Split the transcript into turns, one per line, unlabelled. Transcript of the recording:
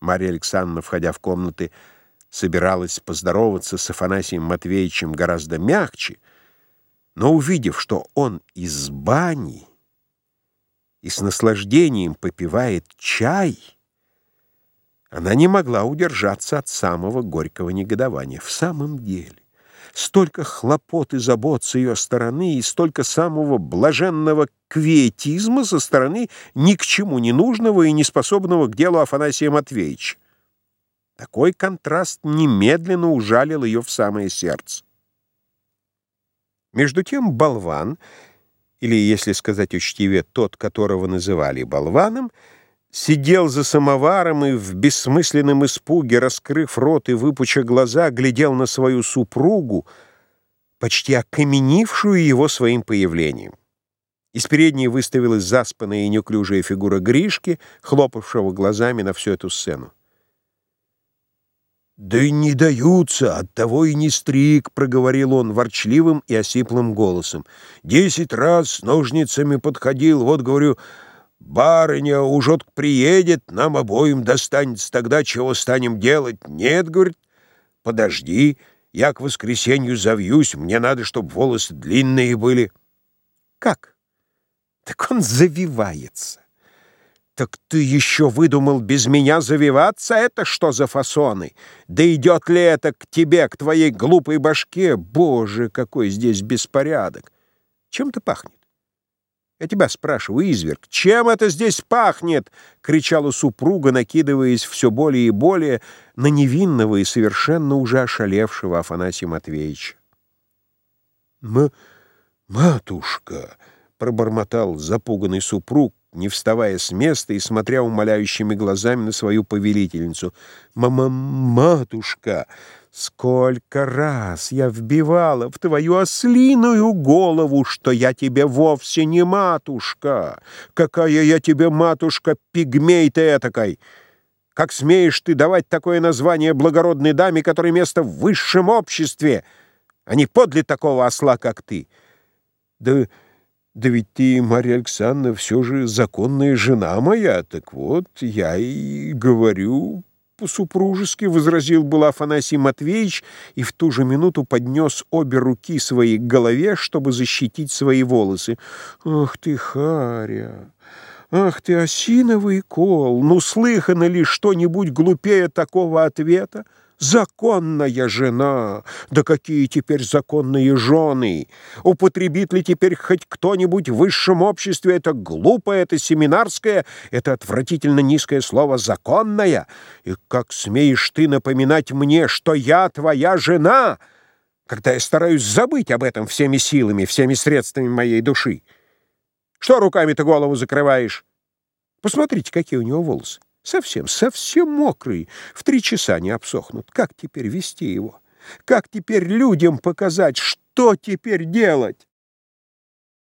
Марья Александровна, входя в комнаты, собиралась поздороваться с Афанасием Матвеевичем гораздо мягче, но, увидев, что он из бани и с наслаждением попивает чай, она не могла удержаться от самого горького негодования. В самом деле, столько хлопот и забот с ее стороны и столько самого блаженного квиетизма со стороны ни к чему не нужного и неспособного к делу Афанасия Матвеевича. Такой контраст немедленно ужалил ее в самое сердце. Между тем болван, или, если сказать учтивее, тот, которого называли болваном, сидел за самоваром и в бессмысленном испуге, раскрыв рот и выпуча глаза, глядел на свою супругу, почти окаменившую его своим появлением. Из передней выставилась заспанная и неуклюжая фигура Гришки, хлопавшего глазами на всю эту сцену.
«Да и не даются, оттого и не стриг», — проговорил он ворчливым и осиплым голосом. «Десять раз ножницами подходил, вот, говорю, барыня ужот приедет, нам обоим достанется тогда, чего станем делать. Нет, — говорит, — подожди, я к воскресенью завьюсь, мне надо, чтобы волосы длинные были».
«Как? Так он завивается». «Так ты еще выдумал без меня завиваться? Это что за фасоны? Да идет ли это к тебе, к твоей глупой башке? Боже, какой здесь беспорядок! Чем ты пахнет? Я тебя спрашиваю, изверг, чем это здесь пахнет?» — кричала супруга, накидываясь все более и более на невинного и совершенно уже ошалевшего Афанасия Матвеевича.
«М «Матушка!» — пробормотал запуганный супруг, не вставая с места и смотря умоляющими глазами на свою повелительницу. «Мама, матушка, сколько раз я вбивала в твою ослиную голову, что я тебе вовсе не матушка! Какая я тебе матушка, пигмей ты этакой! Как смеешь ты давать такое название благородной даме, которой место в высшем обществе, а не подле такого осла, как ты? Да... Да ведь ты, Марья Александровна, все же законная жена моя. Так вот, я и говорю по-супружески, — возразил был Афанасий Матвеевич и в ту же минуту поднес обе руки своей к голове, чтобы защитить свои волосы. Ах ты, Харя! Ах ты, осиновый кол! Ну, слыхано ли что-нибудь глупее такого ответа? Законная жена! Да какие теперь законные жены! Употребит ли теперь хоть кто-нибудь в высшем обществе это глупое, это семинарское, это отвратительно низкое слово «законная»? И как смеешь ты напоминать мне, что я твоя жена, когда я стараюсь забыть об этом всеми силами, всеми средствами моей души? Что руками-то голову закрываешь? Посмотрите, какие у него волосы. Совсем, совсем мокрый, в три часа не обсохнут. Как теперь вести его? Как теперь людям показать, что теперь делать?